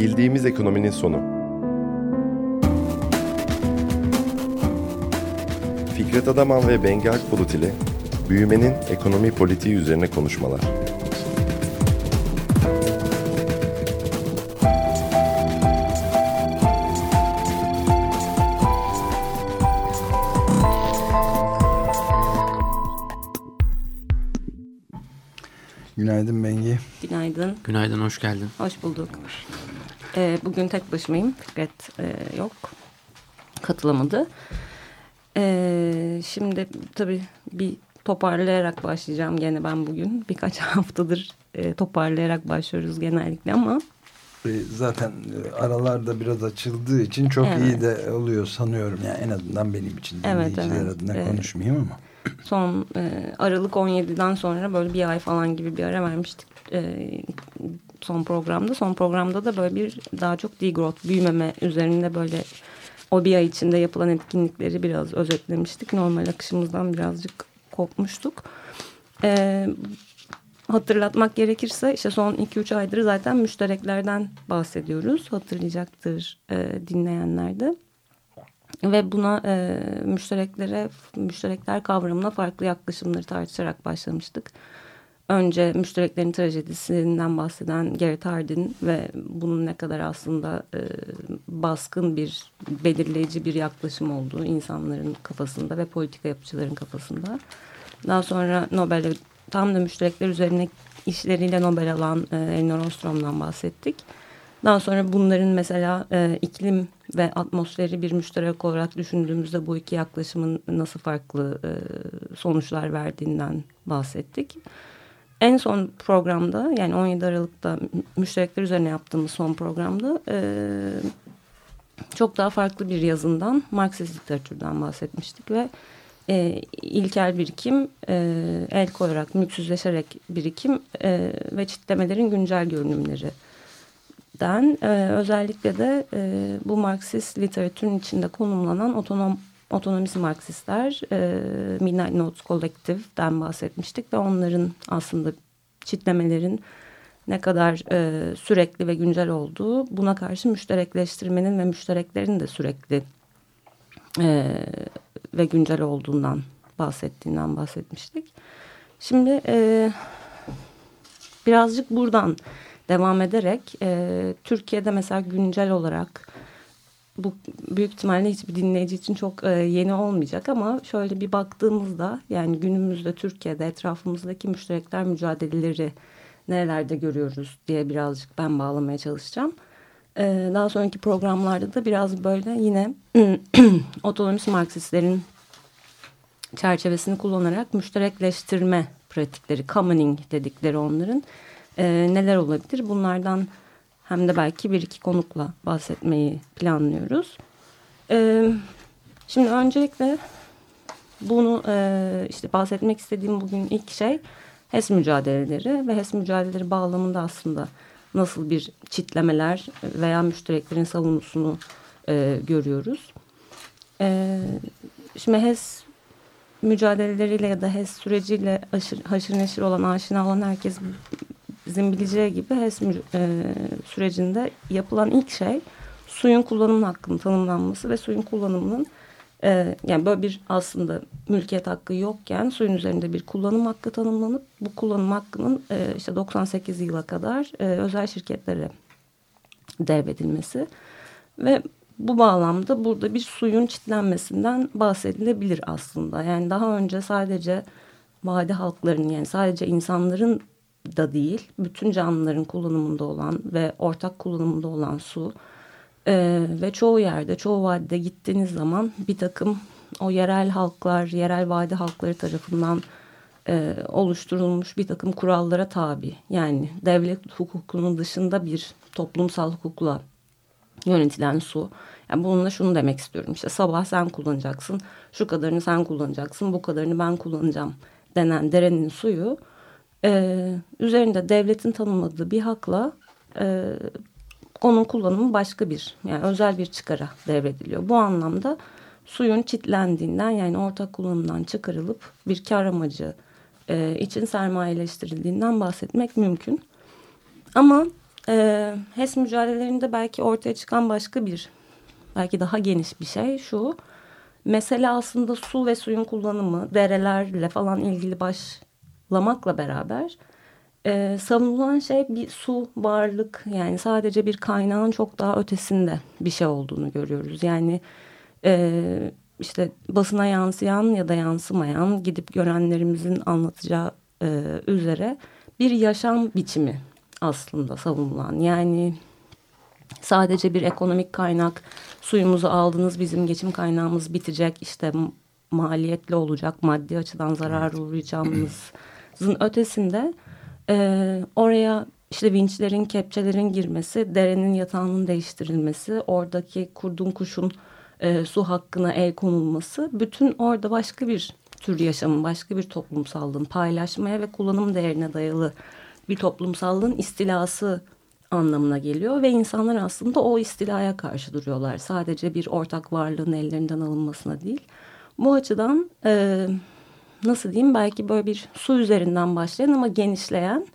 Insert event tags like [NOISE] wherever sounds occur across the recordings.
Bildiğimiz ekonominin sonu. Fikret Adaman ve Bengi Akbulut ile büyümenin ekonomi politiği üzerine konuşmalar. Günaydın Bengi. Günaydın. Günaydın, hoş geldin. Hoş bulduk. Ee, bugün tek başımayım. Fikret e, yok. Katılamadı. Ee, şimdi tabii bir toparlayarak başlayacağım gene ben bugün. Birkaç [LAUGHS] haftadır e, toparlayarak başlıyoruz genellikle ama... E, zaten e, aralarda biraz açıldığı için çok evet. iyi de oluyor sanıyorum. Yani en azından benim için. Evet, evet. adına evet. konuşmayayım ama son e, Aralık 17'den sonra böyle bir ay falan gibi bir ara vermiştik e, son programda. Son programda da böyle bir daha çok degrowth, büyümeme üzerinde böyle o bir ay içinde yapılan etkinlikleri biraz özetlemiştik. Normal akışımızdan birazcık kopmuştuk. E, hatırlatmak gerekirse işte son 2-3 aydır zaten müştereklerden bahsediyoruz. Hatırlayacaktır e, dinleyenler de. Ve buna e, müştereklere, müşterekler kavramına farklı yaklaşımları tartışarak başlamıştık. Önce müştereklerin trajedisinden bahseden Gerrit Hardin ve bunun ne kadar aslında e, baskın bir, belirleyici bir yaklaşım olduğu insanların kafasında ve politika yapıcıların kafasında. Daha sonra Nobel'e tam da müşterekler üzerine işleriyle Nobel alan e, Elinor Ostrom'dan bahsettik. Daha sonra bunların mesela e, iklim ve atmosferi bir müşterek olarak düşündüğümüzde bu iki yaklaşımın nasıl farklı e, sonuçlar verdiğinden bahsettik. En son programda yani 17 Aralık'ta müşterekler üzerine yaptığımız son programda e, çok daha farklı bir yazından Marksist literatürden bahsetmiştik ve e, ilkel birikim, e, el koyarak, mülksüzleşerek birikim e, ve çitlemelerin güncel görünümleri den e, özellikle de e, bu Marksist literatürün içinde konumlanan otonom otonomist Marksistler e, Midnight Notes Collective'den bahsetmiştik ve onların aslında çitlemelerin ne kadar e, sürekli ve güncel olduğu buna karşı müşterekleştirmenin ve müştereklerin de sürekli e, ve güncel olduğundan bahsettiğinden bahsetmiştik. Şimdi e, birazcık buradan devam ederek e, Türkiye'de mesela güncel olarak bu büyük ihtimalle hiçbir dinleyici için çok e, yeni olmayacak ama şöyle bir baktığımızda yani günümüzde Türkiye'de etrafımızdaki müşterekler mücadeleleri nerelerde görüyoruz diye birazcık ben bağlamaya çalışacağım. E, daha sonraki programlarda da biraz böyle yine [CLEARS THROAT] otonomist Marksistlerin çerçevesini kullanarak müşterekleştirme pratikleri, commoning dedikleri onların e, neler olabilir? Bunlardan hem de belki bir iki konukla bahsetmeyi planlıyoruz. E, şimdi öncelikle bunu e, işte bahsetmek istediğim bugün ilk şey HES mücadeleleri ve HES mücadeleleri bağlamında aslında nasıl bir çitlemeler veya müştereklerin savunusunu e, görüyoruz. E, şimdi HES mücadeleleriyle ya da HES süreciyle aşır, haşır neşir olan, aşina olan herkes bizim bileceği gibi HES e, sürecinde yapılan ilk şey suyun kullanım hakkının tanımlanması ve suyun kullanımının e, yani böyle bir aslında mülkiyet hakkı yokken suyun üzerinde bir kullanım hakkı tanımlanıp bu kullanım hakkının e, işte 98 yıla kadar e, özel şirketlere devredilmesi ve bu bağlamda burada bir suyun çitlenmesinden bahsedilebilir aslında. Yani daha önce sadece vadi halklarının yani sadece insanların da değil, bütün canlıların kullanımında olan ve ortak kullanımında olan su e, ve çoğu yerde, çoğu vadide gittiğiniz zaman bir takım o yerel halklar, yerel vadi halkları tarafından e, oluşturulmuş bir takım kurallara tabi. Yani devlet hukukunun dışında bir toplumsal hukukla yönetilen su. Yani bununla şunu demek istiyorum. İşte sabah sen kullanacaksın, şu kadarını sen kullanacaksın, bu kadarını ben kullanacağım denen derenin suyu e, üzerinde devletin tanımladığı bir hakla e, onun kullanımı başka bir yani özel bir çıkara devrediliyor. Bu anlamda suyun çitlendiğinden yani ortak kullanımdan çıkarılıp bir kar amacı e, için sermayeleştirildiğinden bahsetmek mümkün. Ama e, HES mücadelelerinde belki ortaya çıkan başka bir, belki daha geniş bir şey şu. Mesele aslında su ve suyun kullanımı, derelerle falan ilgili başlamakla beraber e, savunulan şey bir su varlık yani sadece bir kaynağın çok daha ötesinde bir şey olduğunu görüyoruz. Yani e, işte basına yansıyan ya da yansımayan gidip görenlerimizin anlatacağı e, üzere bir yaşam biçimi aslında savunulan. Yani sadece bir ekonomik kaynak suyumuzu aldınız bizim geçim kaynağımız bitecek işte maliyetli olacak maddi açıdan zarar uğrayacağımızın ötesinde e, oraya işte vinçlerin, kepçelerin girmesi, derenin yatağının değiştirilmesi, oradaki kurdun kuşun e, su hakkına el konulması, bütün orada başka bir tür yaşamın, başka bir toplumsallığın paylaşmaya ve kullanım değerine dayalı bir toplumsallığın istilası anlamına geliyor ve insanlar aslında o istilaya karşı duruyorlar. Sadece bir ortak varlığın ellerinden alınmasına değil. Bu açıdan e, nasıl diyeyim belki böyle bir su üzerinden başlayan ama genişleyen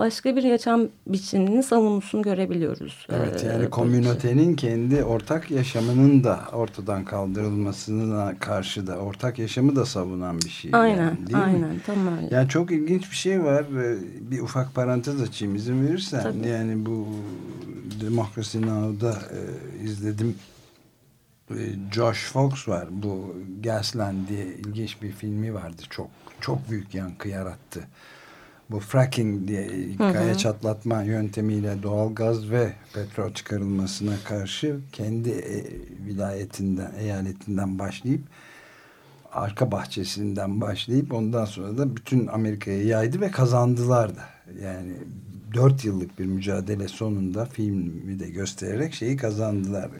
başka bir yaşam biçiminin savunusunu görebiliyoruz. Evet yani ee, komünotenin kendi ortak yaşamının da ortadan kaldırılmasına karşı da ortak yaşamı da savunan bir şey. Aynen yani, değil aynen mi? tam öyle. Yani çok ilginç bir şey var. Bir ufak parantez açayım izin verirsen. Tabii. Yani bu Democracy Now'da e, izledim. E, Josh Fox var. Bu Gasland diye ilginç bir filmi vardı. Çok çok büyük yankı yarattı bu fracking diye kaya çatlatma yöntemiyle doğal gaz ve petrol çıkarılmasına karşı kendi e, vilayetinden, eyaletinden başlayıp arka bahçesinden başlayıp ondan sonra da bütün Amerika'ya yaydı ve kazandılar da. Yani dört yıllık bir mücadele sonunda filmi de göstererek şeyi kazandılar.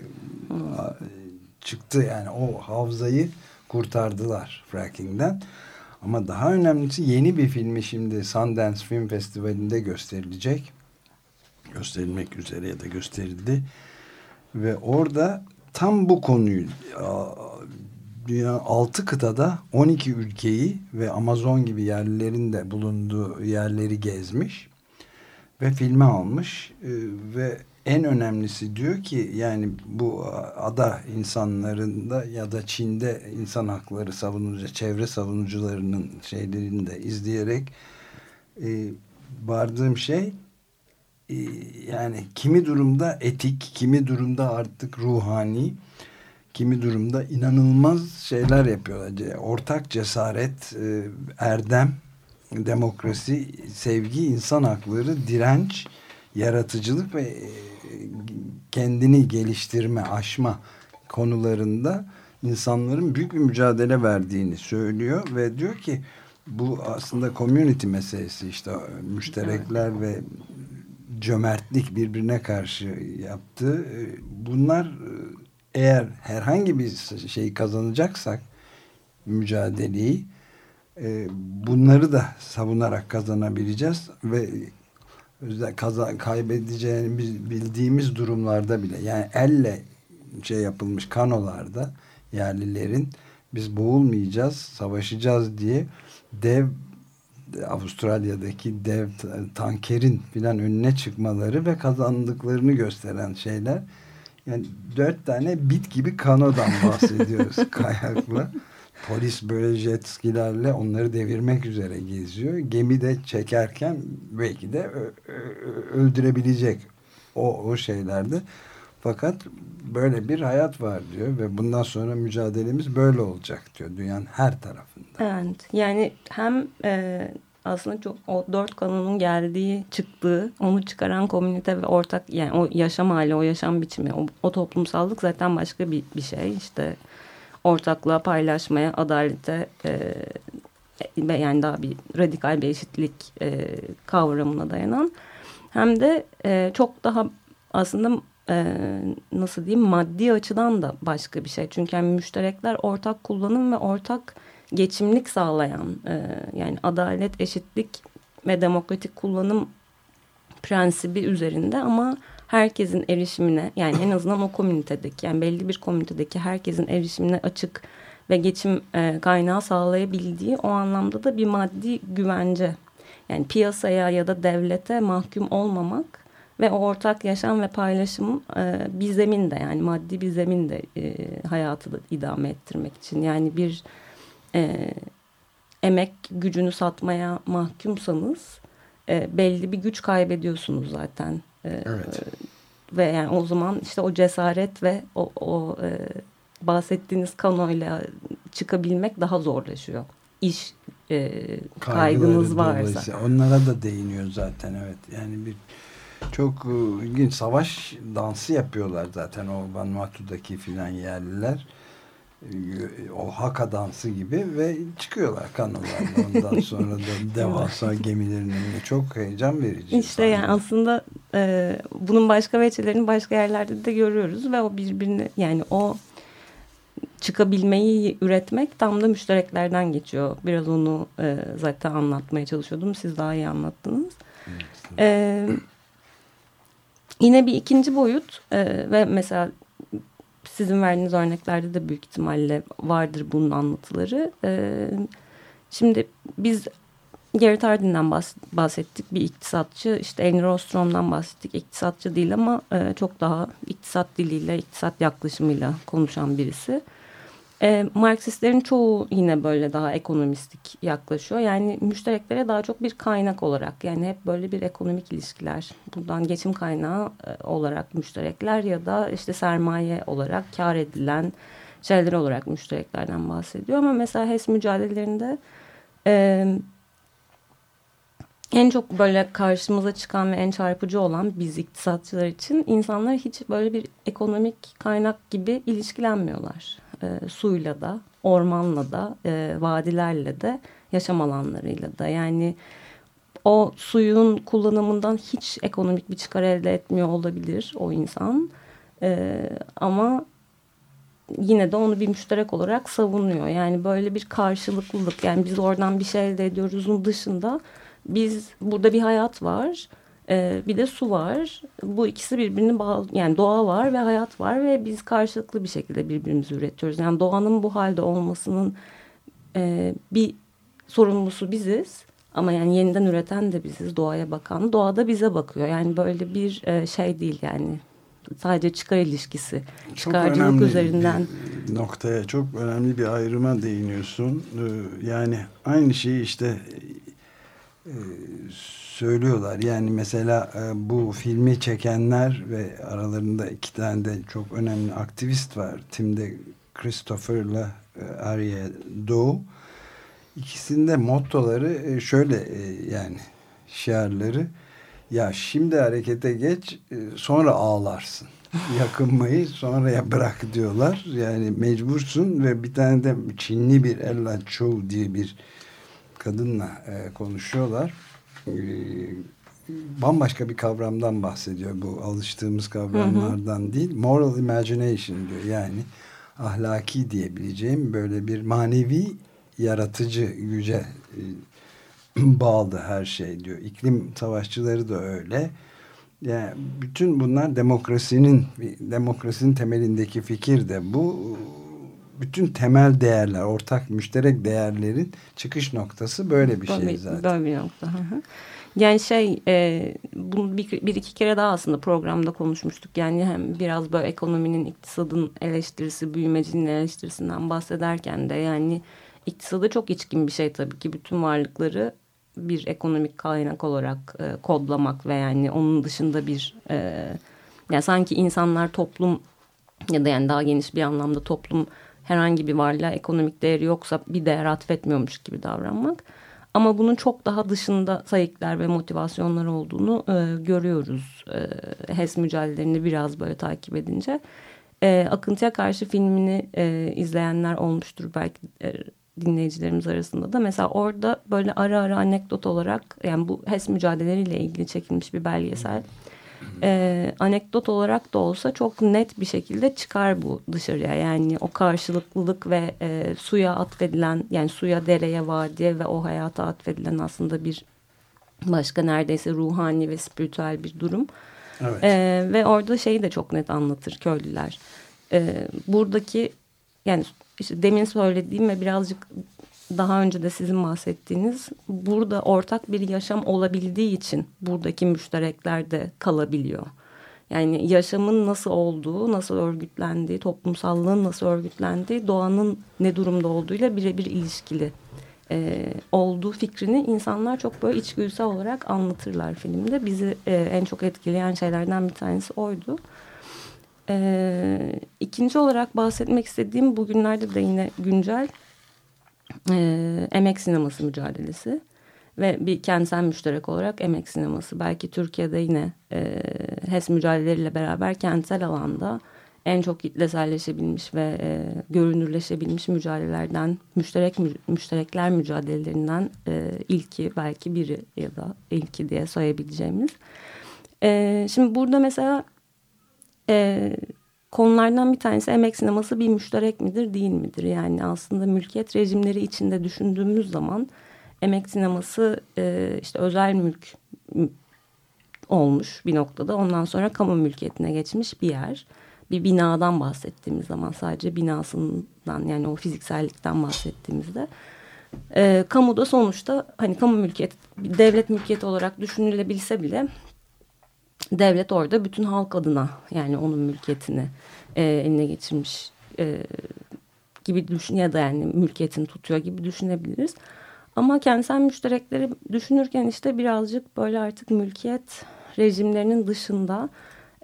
Hı. Çıktı yani o havzayı kurtardılar frackingden. Ama daha önemlisi yeni bir filmi şimdi Sundance Film Festivali'nde gösterilecek. Gösterilmek üzere ya da gösterildi. Ve orada tam bu konuyu dünya altı kıtada 12 ülkeyi ve Amazon gibi yerlerin de bulunduğu yerleri gezmiş ve filme almış ve en önemlisi diyor ki yani bu ada insanlarında ya da Çin'de insan hakları savunucu, çevre savunucularının şeylerini de izleyerek e, vardığım şey e, yani kimi durumda etik, kimi durumda artık ruhani, kimi durumda inanılmaz şeyler yapıyorlar. Ortak cesaret, e, erdem, demokrasi, sevgi, insan hakları, direnç, yaratıcılık ve e, kendini geliştirme, aşma konularında insanların büyük bir mücadele verdiğini söylüyor ve diyor ki bu aslında community meselesi işte müşterekler ve cömertlik birbirine karşı yaptığı bunlar eğer herhangi bir şey kazanacaksak mücadeleyi e, bunları da savunarak kazanabileceğiz ve özel kaza, kaybedeceğini bildiğimiz durumlarda bile yani elle şey yapılmış kanolarda yerlilerin biz boğulmayacağız, savaşacağız diye dev Avustralya'daki dev tankerin filan önüne çıkmaları ve kazandıklarını gösteren şeyler. Yani dört tane bit gibi kanodan bahsediyoruz [LAUGHS] kayakla. Polis böyle jet skilerle onları devirmek üzere geziyor. Gemi de çekerken belki de öldürebilecek o, o şeylerde. Fakat böyle bir hayat var diyor ve bundan sonra mücadelemiz böyle olacak diyor dünyanın her tarafında. Evet yani hem e, aslında çok o dört kanunun geldiği çıktığı onu çıkaran komünite ve ortak yani o yaşam hali o yaşam biçimi o, o toplumsallık zaten başka bir, bir şey işte ortaklığa, paylaşmaya, adalete e, yani daha bir radikal bir eşitlik e, kavramına dayanan hem de e, çok daha aslında e, nasıl diyeyim maddi açıdan da başka bir şey. Çünkü yani müşterekler ortak kullanım ve ortak geçimlik sağlayan e, yani adalet, eşitlik ve demokratik kullanım prensibi üzerinde ama herkesin erişimine yani en azından o komünitedeki yani belli bir komünitedeki herkesin erişimine açık ve geçim e, kaynağı sağlayabildiği o anlamda da bir maddi güvence yani piyasaya ya da devlete mahkum olmamak Ve o ortak yaşam ve paylaşım e, bir zemin de yani maddi bir zemin de e, hayatı da idame ettirmek için. Yani bir e, emek gücünü satmaya mahkumsanız e, belli bir güç kaybediyorsunuz zaten. E, Evet. Ve yani o zaman işte o cesaret ve o, o e, bahsettiğiniz kanoyla çıkabilmek daha zorlaşıyor. İş e, kaygınız varsa. Onlara da değiniyor zaten evet. Yani bir çok e, ilginç savaş dansı yapıyorlar zaten o Vanuatu'daki filan yerliler. O haka dansı gibi ve çıkıyorlar kanolarla ondan [LAUGHS] sonra da devasa gemilerin önüne çok heyecan verici. İşte yani aslında e, bunun başka veçelerini başka yerlerde de görüyoruz ve o birbirini yani o çıkabilmeyi üretmek tam da müştereklerden geçiyor. Biraz onu e, zaten anlatmaya çalışıyordum. Siz daha iyi anlattınız. E, yine bir ikinci boyut e, ve mesela sizin verdiğiniz örneklerde de büyük ihtimalle vardır bunun anlatıları. E, şimdi biz Gerrit Hardin'den bahs- bahsettik bir iktisatçı. İşte Elinor Ostrom'dan bahsettik. İktisatçı değil ama e, çok daha iktisat diliyle, iktisat yaklaşımıyla konuşan birisi. E, Marksistlerin çoğu yine böyle daha ekonomistik yaklaşıyor. Yani müştereklere daha çok bir kaynak olarak yani hep böyle bir ekonomik ilişkiler. Buradan geçim kaynağı e, olarak müşterekler ya da işte sermaye olarak kar edilen şeyler olarak müştereklerden bahsediyor. Ama mesela HES mücadelelerinde... E, en çok böyle karşımıza çıkan ve en çarpıcı olan biz iktisatçılar için insanlar hiç böyle bir ekonomik kaynak gibi ilişkilenmiyorlar. E, suyla da, ormanla da, e, vadilerle de, yaşam alanlarıyla da. Yani o suyun kullanımından hiç ekonomik bir çıkar elde etmiyor olabilir o insan. E, ama yine de onu bir müşterek olarak savunuyor. Yani böyle bir karşılıklılık. Yani biz oradan bir şey elde ediyoruzun dışında biz burada bir hayat var. E, bir de su var. Bu ikisi birbirini bağlı. Yani doğa var ve hayat var ve biz karşılıklı bir şekilde birbirimizi üretiyoruz. Yani doğanın bu halde olmasının e, bir sorumlusu biziz. Ama yani yeniden üreten de biziz. Doğaya bakan. Doğa da bize bakıyor. Yani böyle bir e, şey değil yani. Sadece çıkar ilişkisi. Çok Çıkarcılık üzerinden. noktaya çok önemli bir ayrıma değiniyorsun. Ee, Yani aynı şeyi işte e, söylüyorlar. Yani mesela e, bu filmi çekenler ve aralarında iki tane de çok önemli aktivist var. Tim'de Christopher'la e, Arya Doe. İkisinde mottoları e, şöyle yani şiarları ya şimdi harekete geç sonra ağlarsın. [LAUGHS] Yakınmayı sonraya bırak diyorlar. Yani mecbursun ve bir tane de Çinli bir Ella Chou diye bir kadınla konuşuyorlar. E, bambaşka bir kavramdan bahsediyor. Bu alıştığımız kavramlardan değil. Moral imagination diyor. Yani ahlaki diyebileceğim böyle bir manevi yaratıcı güce e, [CLEARS THROAT] bağlı her şey diyor. İklim savaşçıları da öyle. Yani bütün bunlar demokrasinin demokrasinin temelindeki fikir de bu. Bütün temel değerler, ortak müşterek değerlerin çıkış noktası böyle bir şey Böyle- zaten. Böyle bir nokta. hı hı. Yani şey e, bunu bir, bir iki kere daha aslında programda konuşmuştuk. Yani hem biraz böyle ekonominin iktisadın eleştirisi, büyümecinin eleştirisinden bahsederken de yani iktisada çok içkin bir şey tabii ki bütün varlıkları bir ekonomik kaynak olarak e, kodlamak ve yani onun dışında bir e, yani sanki insanlar toplum ya da yani daha geniş bir anlamda toplum herhangi bir varlığa ekonomik değeri yoksa bir değer atfetmiyormuş gibi davranmak. Ama bunun çok daha dışında sayıklar ve motivasyonlar olduğunu e, görüyoruz. E, HES mücadelelerini biraz böyle takip edince. E, Akıntıya Karşı filmini e, izleyenler olmuştur belki e, dinleyicilerimiz arasında da. Mesela orada böyle ara ara anekdot olarak yani bu HES mücadeleleriyle ilgili çekilmiş bir belgesel. E, anekdot olarak da olsa çok net bir şekilde çıkar bu dışarıya. Yani o karşılıklılık ve e, suya atfedilen yani suya, dereye, vadiye ve o hayata atfedilen aslında bir başka neredeyse ruhani ve spiritüel bir durum. Evet. E, ve orada şeyi de çok net anlatır köylüler. E, buradaki yani işte demin söylediğim ve birazcık daha önce de sizin bahsettiğiniz burada ortak bir yaşam olabildiği için buradaki müşterekler de kalabiliyor. Yani yaşamın nasıl olduğu, nasıl örgütlendiği, toplumsallığın nasıl örgütlendiği, doğanın ne durumda olduğuyla birebir ilişkili e, olduğu fikrini insanlar çok böyle içgüdüsel olarak anlatırlar filmde. Bizi e, en çok etkileyen şeylerden bir tanesi oydu. E, ikinci olarak bahsetmek istediğim bugünlerde de yine güncel e, emek sineması mücadelesi ve bir kentsel müşterek olarak emek sineması. Belki Türkiye'de yine e, HES mücadeleleriyle beraber kentsel alanda en çok kitleselleşebilmiş ve e, görünürleşebilmiş mücadelelerden, müşterek müşterekler mücadelelerinden e, ilki belki biri ya da ilki diye sayabileceğimiz. E, şimdi burada mesela e, konulardan bir tanesi emek sineması bir müşterek midir değil midir? Yani aslında mülkiyet rejimleri içinde düşündüğümüz zaman emek sineması e, işte özel mülk olmuş bir noktada. Ondan sonra kamu mülkiyetine geçmiş bir yer. Bir binadan bahsettiğimiz zaman sadece binasından yani o fiziksellikten bahsettiğimizde. E, kamuda sonuçta hani kamu mülkiyet devlet mülkiyeti olarak düşünülebilse bile devlet orada bütün halk adına yani onun mülkiyetini e, eline geçirmiş e, gibi düşün ya da yani mülkiyetini tutuyor gibi düşünebiliriz. Ama kentsel müşterekleri düşünürken işte birazcık böyle artık mülkiyet rejimlerinin dışında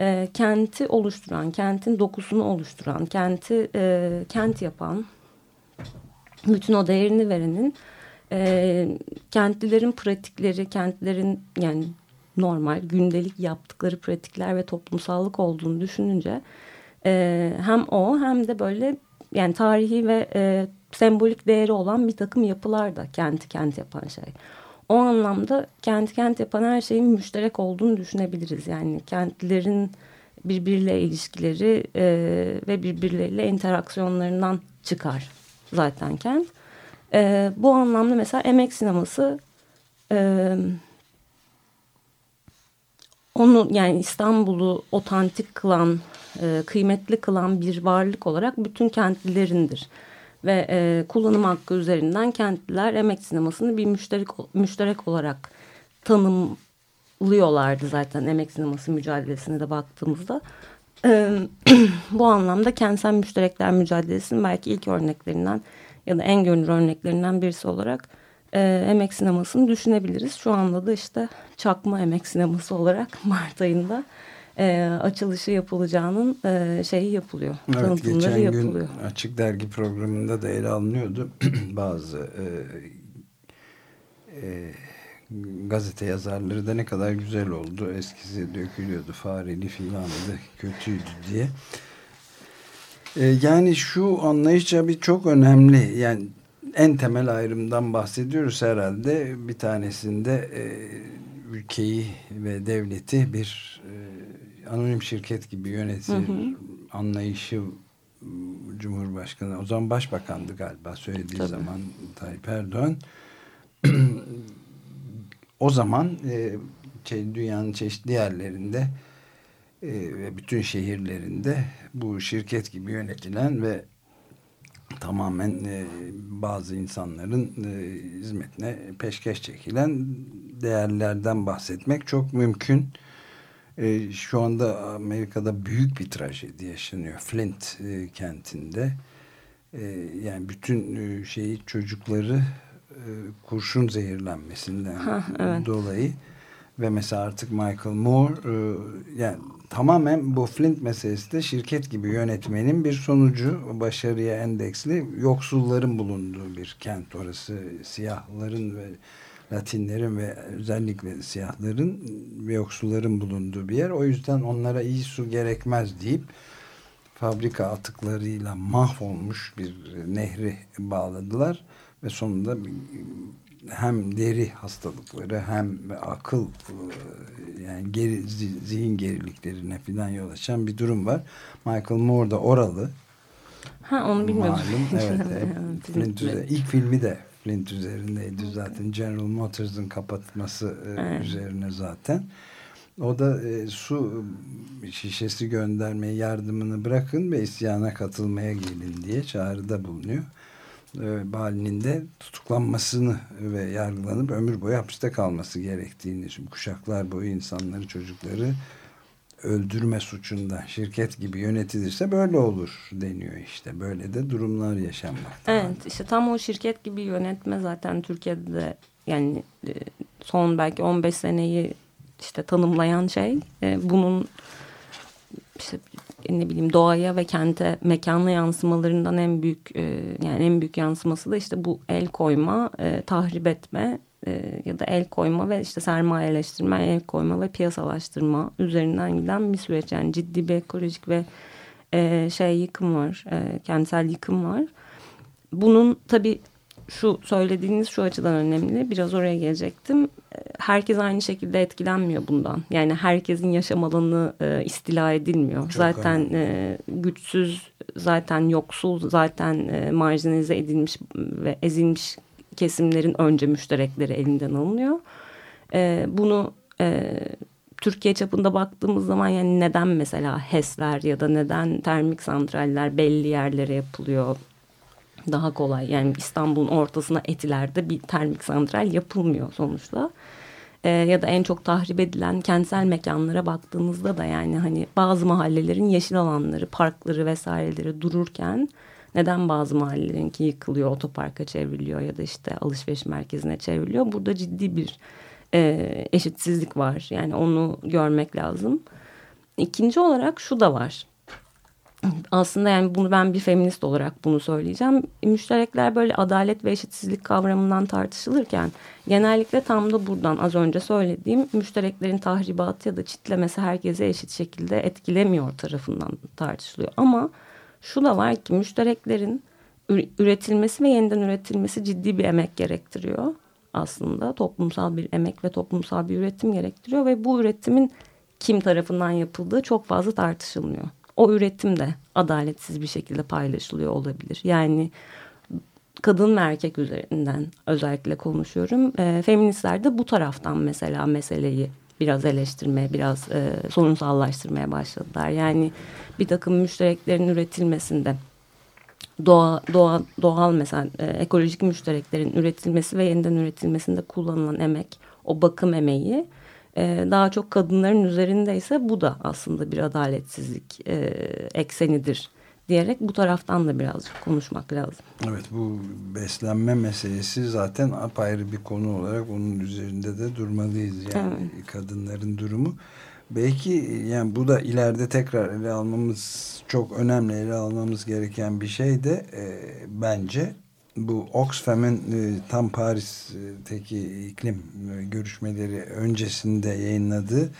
e, kenti oluşturan, kentin dokusunu oluşturan, kenti e, kent yapan, bütün o değerini verenin e, kentlilerin pratikleri, kentlerin yani normal gündelik yaptıkları pratikler ve toplumsallık olduğunu düşününce e, hem o hem de böyle yani tarihi ve e, sembolik değeri olan bir takım yapılar da kenti kent yapan şey. O anlamda kenti kent yapan her şeyin müşterek olduğunu düşünebiliriz. Yani kentlilerin birbiriyle ilişkileri e, ve birbirleriyle interaksiyonlarından çıkar zaten kent. E, bu anlamda mesela emek sineması e, onu yani İstanbul'u otantik kılan, e, kıymetli kılan bir varlık olarak bütün kentlilerindir. Ve e, kullanım hakkı üzerinden kentliler emek sinemasını bir müşterek, müşterek olarak tanımlıyorlardı zaten emek sineması mücadelesine de baktığımızda. E, [CLEARS THROAT] bu anlamda kentsel müşterekler mücadelesinin belki ilk örneklerinden ya da en görünür örneklerinden birisi olarak e, emek sinemasını düşünebiliriz. Şu anda da işte çakma emek sineması olarak [LAUGHS] Mart ayında e, açılışı yapılacağının e, şeyi yapılıyor. Evet, tanıtımları geçen yapılıyor. gün Açık Dergi programında da ele alınıyordu. [CLEARS THROAT] Bazı e, e, gazete yazarları da ne kadar güzel oldu. Eskisi dökülüyordu. Fareli filandı, kötüydü diye. E, yani şu anlayış bir çok önemli. Yani en temel ayrımdan bahsediyoruz herhalde. Bir tanesinde e, ülkeyi ve devleti bir e, anonim şirket gibi yönetir hı hı. anlayışı Cumhurbaşkanı o zaman başbakandı galiba söylediği Tabii. zaman Tayyip Erdoğan [CLEARS THROAT] o zaman e, şey, dünyanın çeşitli yerlerinde e, ve bütün şehirlerinde bu şirket gibi yönetilen ve tamamen e, bazı insanların e, hizmetine peşkeş çekilen değerlerden bahsetmek çok mümkün. E, şu anda Amerika'da büyük bir trajedi yaşanıyor. Flint e, kentinde. E, yani bütün e, şeyi çocukları e, kurşun zehirlenmesinden ha, evet. dolayı ve mesela artık Michael Moore e, yani tamamen bu Flint meselesi de şirket gibi yönetmenin bir sonucu başarıya endeksli yoksulların bulunduğu bir kent orası siyahların ve Latinlerin ve özellikle siyahların ve yoksulların bulunduğu bir yer. O yüzden onlara iyi su gerekmez deyip fabrika atıklarıyla mahvolmuş bir nehri bağladılar ve sonunda hem deri hastalıkları hem akıl yani geri, zihin geriliklerine falan yol açan bir durum var. Michael Moore da oralı. Ha onu bilmiyorum. Malum, [LAUGHS] evet. Flint üzerinde. İlk filmi de Flint üzerindeydi zaten. General Motors'ın kapatması e, evet. üzerine zaten. O da e, su şişesi göndermeye yardımını bırakın ve isyana katılmaya gelin diye çağrıda bulunuyor. E, Bali'nin de tutuklanmasını ve yargılanıp ömür boyu hapiste kalması gerektiğini şimdi kuşaklar boyu insanları çocukları öldürme suçunda şirket gibi yönetilirse böyle olur deniyor işte. Böyle de durumlar yaşanmakta. Evet işte tam o şirket gibi yönetme zaten Türkiye'de de yani e, son belki 15 seneyi işte tanımlayan şey e, bunun işte ne bileyim doğaya ve kente mekanla yansımalarından en büyük e, yani en büyük yansıması da işte bu el koyma, tahrip etme ya da el koyma ve işte sermayeleştirme, el koyma ve piyasalaştırma üzerinden giden bir süreç. Yani ciddi bir ekolojik ve şey yıkım var, kentsel yıkım var. Bunun tabii şu söylediğiniz şu açıdan önemli. Biraz oraya gelecektim. Herkes aynı şekilde etkilenmiyor bundan. Yani herkesin yaşam alanı e, istila edilmiyor. Çok zaten e, güçsüz, zaten yoksul, zaten e, marjinalize edilmiş ve ezilmiş kesimlerin önce müşterekleri elinden alınıyor. E, bunu e, Türkiye çapında baktığımız zaman yani neden mesela HES'ler ya da neden termik santraller belli yerlere yapılıyor daha kolay. Yani İstanbul'un ortasına etilerde bir termik santral yapılmıyor sonuçta. Ee, ya da en çok tahrip edilen kentsel mekanlara baktığımızda da yani hani bazı mahallelerin yeşil alanları, parkları vesaireleri dururken neden bazı mahallelerinki yıkılıyor, otoparka çevriliyor ya da işte alışveriş merkezine çevriliyor. Burada ciddi bir e, eşitsizlik var. Yani onu görmek lazım. İkinci olarak şu da var aslında yani bunu ben bir feminist olarak bunu söyleyeceğim. Müşterekler böyle adalet ve eşitsizlik kavramından tartışılırken genellikle tam da buradan az önce söylediğim müştereklerin tahribatı ya da çitlemesi herkese eşit şekilde etkilemiyor tarafından tartışılıyor. Ama şu da var ki müştereklerin üretilmesi ve yeniden üretilmesi ciddi bir emek gerektiriyor aslında. Toplumsal bir emek ve toplumsal bir üretim gerektiriyor ve bu üretimin kim tarafından yapıldığı çok fazla tartışılmıyor o üretim de adaletsiz bir şekilde paylaşılıyor olabilir. Yani kadın ve erkek üzerinden özellikle konuşuyorum. E, feministler de bu taraftan mesela meseleyi biraz eleştirmeye, biraz e, sorunsallaştırmaya başladılar. Yani bir takım müştereklerin üretilmesinde doğa, doğa, doğal mesela e, ekolojik müştereklerin üretilmesi ve yeniden üretilmesinde kullanılan emek, o bakım emeği e, daha çok kadınların üzerindeyse bu da aslında bir adaletsizlik e, eksenidir diyerek bu taraftan da birazcık konuşmak lazım. Evet bu beslenme meselesi zaten apayrı bir konu olarak onun üzerinde de durmalıyız. Yani evet. kadınların durumu. Belki yani bu da ileride tekrar ele almamız çok önemli ele almamız gereken bir şey de e, bence bu Oxfam'ın e, tam Paris'teki iklim e, görüşmeleri öncesinde yayınladığı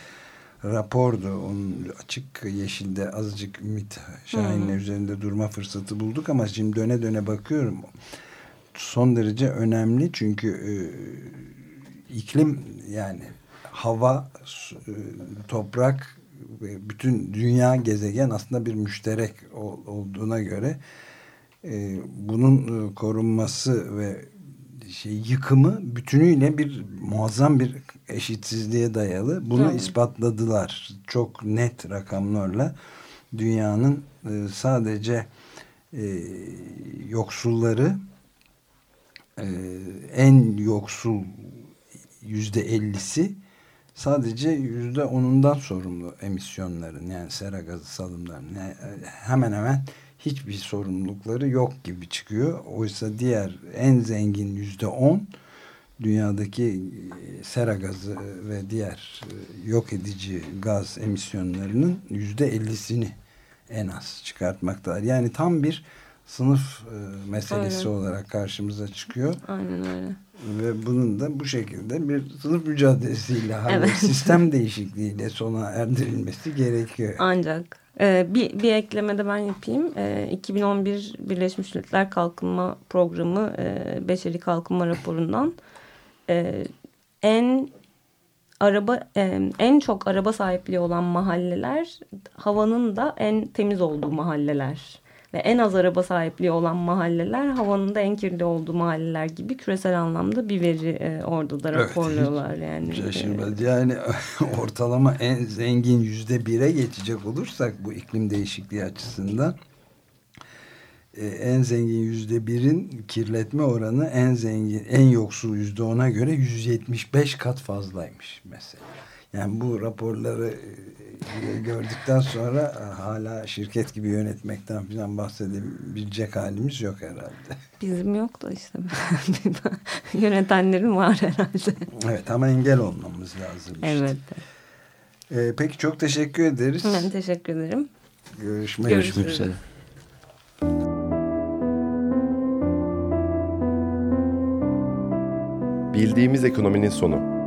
rapordu. Onun açık yeşilde azıcık Ümit Şahin'le üzerinde durma fırsatı bulduk ama şimdi döne döne bakıyorum. Son derece önemli çünkü e, iklim yani hava, e, toprak bütün dünya gezegen aslında bir müşterek olduğuna göre e, bunun e, korunması ve şey yıkımı bütünüyle bir muazzam bir eşitsizliğe dayalı. Bunu evet. ispatladılar. Çok net rakamlarla dünyanın e, sadece e, yoksulları e, en yoksul yüzde ellisi sadece yüzde onundan sorumlu emisyonların yani sera gazı salımlarının yani hemen hemen hiçbir sorumlulukları yok gibi çıkıyor. Oysa diğer en zengin yüzde on dünyadaki e, sera gazı ve diğer e, yok edici gaz emisyonlarının yüzde ellisini en az çıkartmaktalar. Yani tam bir sınıf e, meselesi Aynen. olarak karşımıza çıkıyor. Aynen öyle. Ve bunun da bu şekilde bir sınıf mücadelesiyle, evet. sistem değişikliğiyle sona erdirilmesi gerekiyor. Ancak ee, bir, bir ekleme de ben yapayım. Ee, 2011 Birleşmiş Milletler Kalkınma Programı e, Beşeri Kalkınma Raporu'ndan e, en araba e, en çok araba sahipliği olan mahalleler havanın da en temiz olduğu mahalleler ve en az araba sahipliği olan mahalleler havanın da en kirli olduğu mahalleler gibi küresel anlamda bir veri e, orada da raporluyorlar evet, yani. Şaşırmaz. Yani [LAUGHS] ortalama en zengin yüzde bire geçecek olursak bu iklim değişikliği açısından e, en zengin yüzde birin kirletme oranı en zengin en yoksul yüzde ona göre 175 kat fazlaymış mesela. Yani bu raporları e, gördükten sonra e, hala şirket gibi yönetmekten falan bahsedebilecek halimiz yok herhalde. Bizim yok da işte [LAUGHS] yönetenlerin var herhalde. Evet ama engel olmamız lazım. Işte. Evet. Ee, peki çok teşekkür ederiz. Ben teşekkür ederim. Görüşmek, Görüşmek üzere. Bildiğimiz ekonominin sonu.